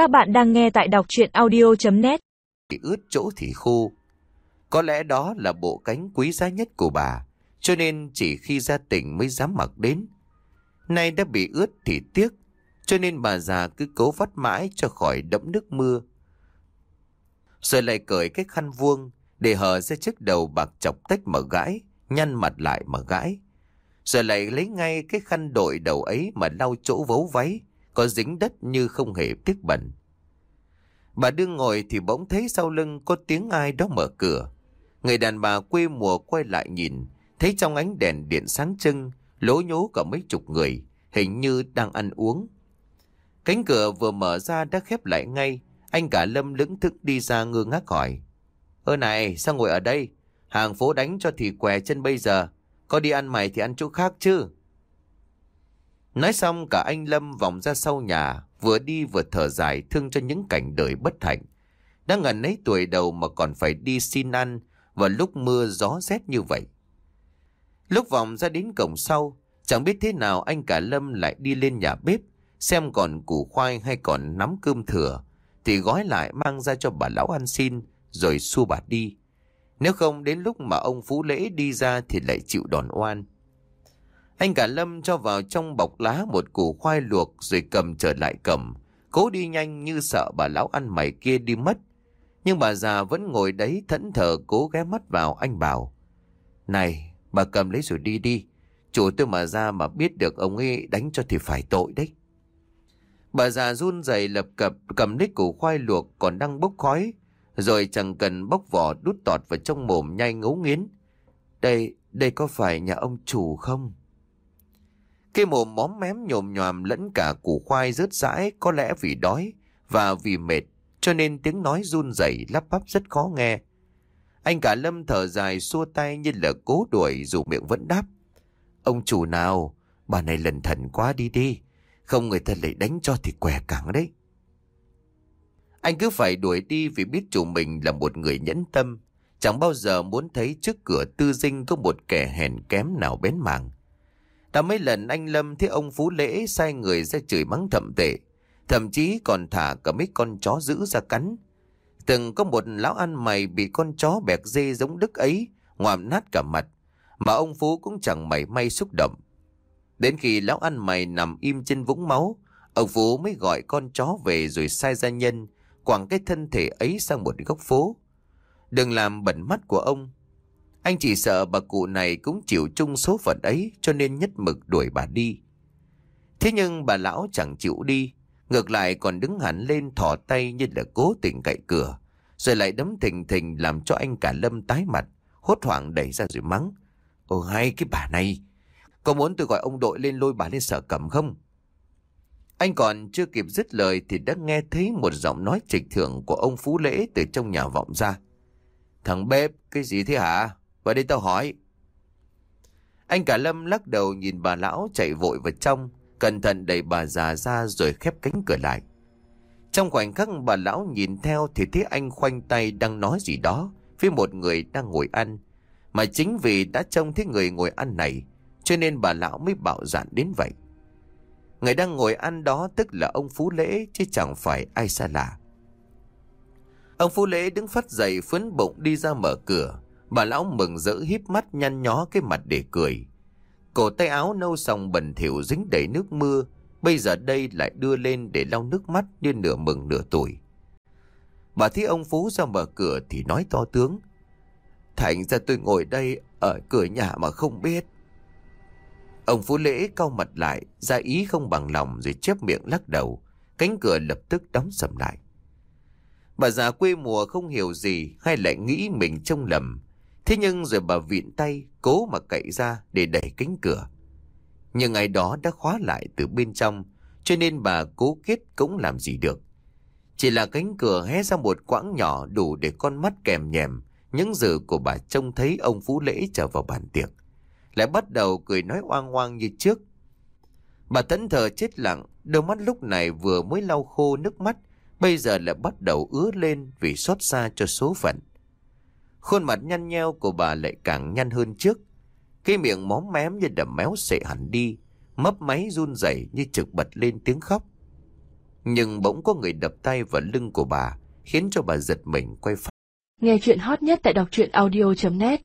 Các bạn đang nghe tại đọc chuyện audio.net ướt chỗ thì khô. Có lẽ đó là bộ cánh quý giá nhất của bà, cho nên chỉ khi ra tỉnh mới dám mặc đến. Nay đã bị ướt thì tiếc, cho nên bà già cứ cố vắt mãi cho khỏi đẫm nước mưa. Rồi lại cởi cái khăn vuông để hở ra chiếc đầu bạc chọc tách mà gãi, nhăn mặt lại mà gãi. Rồi lại lấy ngay cái khăn đội đầu ấy mà lau chỗ vấu váy, có dính đất như không hề tiếc bẩn. Bà đương ngồi thì bỗng thấy sau lưng có tiếng ai đó mở cửa. Người đàn bà quê mùa quay lại nhìn, thấy trong ánh đèn điện sáng trưng, lố nhố cả mấy chục người, hình như đang ăn uống. Cánh cửa vừa mở ra đã khép lại ngay, anh cả Lâm lững thức đi ra ngơ ngác hỏi. Ơ này, sao ngồi ở đây? Hàng phố đánh cho thì què chân bây giờ. Có đi ăn mày thì ăn chỗ khác chứ. Nói xong cả anh Lâm vòng ra sau nhà, vừa đi vừa thở dài thương cho những cảnh đời bất hạnh. Đã ngần ấy tuổi đầu mà còn phải đi xin ăn vào lúc mưa gió rét như vậy. Lúc vòng ra đến cổng sau, chẳng biết thế nào anh cả Lâm lại đi lên nhà bếp, xem còn củ khoai hay còn nắm cơm thừa, thì gói lại mang ra cho bà lão ăn xin, rồi xua bà đi. Nếu không đến lúc mà ông Phú Lễ đi ra thì lại chịu đòn oan. Anh cả Lâm cho vào trong bọc lá một củ khoai luộc rồi cầm trở lại cầm, cố đi nhanh như sợ bà lão ăn mày kia đi mất. Nhưng bà già vẫn ngồi đấy thẫn thờ cố ghé mắt vào anh bảo. Này, bà cầm lấy rồi đi đi. Chủ tôi mà ra mà biết được ông ấy đánh cho thì phải tội đấy. Bà già run rẩy lập cập cầm lấy củ khoai luộc còn đang bốc khói. Rồi chẳng cần bốc vỏ đút tọt vào trong mồm nhai ngấu nghiến. Đây, đây có phải nhà ông chủ không? Cái mồm móm mém nhồm nhòm lẫn cả củ khoai rớt rãi có lẽ vì đói và vì mệt cho nên tiếng nói run rẩy lắp bắp rất khó nghe. Anh cả Lâm thở dài xua tay như là cố đuổi dù miệng vẫn đáp. Ông chủ nào, bà này lần thần quá đi đi, không người ta lại đánh cho thì què cẳng đấy. Anh cứ phải đuổi đi vì biết chủ mình là một người nhẫn tâm, chẳng bao giờ muốn thấy trước cửa tư dinh có một kẻ hèn kém nào bén mảng. Đã mấy lần anh Lâm thấy ông Phú Lễ sai người ra chửi mắng thậm tệ. Thậm chí còn thả cả mấy con chó giữ ra cắn. Từng có một lão ăn mày bị con chó bẹt dê giống đức ấy, ngoạm nát cả mặt. Mà ông Phú cũng chẳng mảy may xúc động. Đến khi lão ăn mày nằm im trên vũng máu, ông Phú mới gọi con chó về rồi sai gia nhân, quẳng cái thân thể ấy sang một góc phố. Đừng làm bẩn mắt của ông, anh chỉ sợ bà cụ này cũng chịu chung số phận ấy cho nên nhất mực đuổi bà đi. Thế nhưng bà lão chẳng chịu đi, ngược lại còn đứng hẳn lên thỏ tay như là cố tình cậy cửa, rồi lại đấm thình thình làm cho anh cả Lâm tái mặt, hốt hoảng đẩy ra rồi mắng. Ồ hay cái bà này, có muốn tôi gọi ông đội lên lôi bà lên sở cầm không? Anh còn chưa kịp dứt lời thì đã nghe thấy một giọng nói trịch thượng của ông Phú Lễ từ trong nhà vọng ra. Thằng bếp, cái gì thế hả? Vào đây tao hỏi. Anh cả Lâm lắc đầu nhìn bà lão chạy vội vào trong, cẩn thận đẩy bà già ra rồi khép cánh cửa lại. Trong khoảnh khắc bà lão nhìn theo thì thấy anh khoanh tay đang nói gì đó với một người đang ngồi ăn. Mà chính vì đã trông thấy người ngồi ăn này, cho nên bà lão mới bạo dạn đến vậy. Người đang ngồi ăn đó tức là ông Phú Lễ chứ chẳng phải ai xa lạ. Ông Phú Lễ đứng phát dậy phấn bụng đi ra mở cửa. Bà lão mừng rỡ híp mắt nhăn nhó cái mặt để cười. Cổ tay áo nâu sòng bẩn thỉu dính đầy nước mưa, bây giờ đây lại đưa lên để lau nước mắt như nửa mừng nửa tuổi. Bà thấy ông Phú ra mở cửa thì nói to tướng. Thành ra tôi ngồi đây ở cửa nhà mà không biết. Ông Phú Lễ cau mặt lại, ra ý không bằng lòng rồi chép miệng lắc đầu. Cánh cửa lập tức đóng sầm lại. Bà già quê mùa không hiểu gì hay lại nghĩ mình trông lầm. Thế nhưng rồi bà vịn tay, cố mà cậy ra để đẩy cánh cửa. Nhưng ngày đó đã khóa lại từ bên trong, cho nên bà cố kết cũng làm gì được. Chỉ là cánh cửa hé ra một quãng nhỏ đủ để con mắt kèm nhèm, những giờ của bà trông thấy ông Phú Lễ trở vào bàn tiệc. Lại bắt đầu cười nói oang oang như trước. Bà tấn thờ chết lặng, đôi mắt lúc này vừa mới lau khô nước mắt, bây giờ lại bắt đầu ứa lên vì xót xa cho số phận. Khuôn mặt nhăn nheo của bà lại càng nhăn hơn trước. Cái miệng móm mém như đầm méo sệ hẳn đi, mấp máy run rẩy như trực bật lên tiếng khóc. Nhưng bỗng có người đập tay vào lưng của bà, khiến cho bà giật mình quay phát. Nghe chuyện hot nhất tại đọc truyện audio.net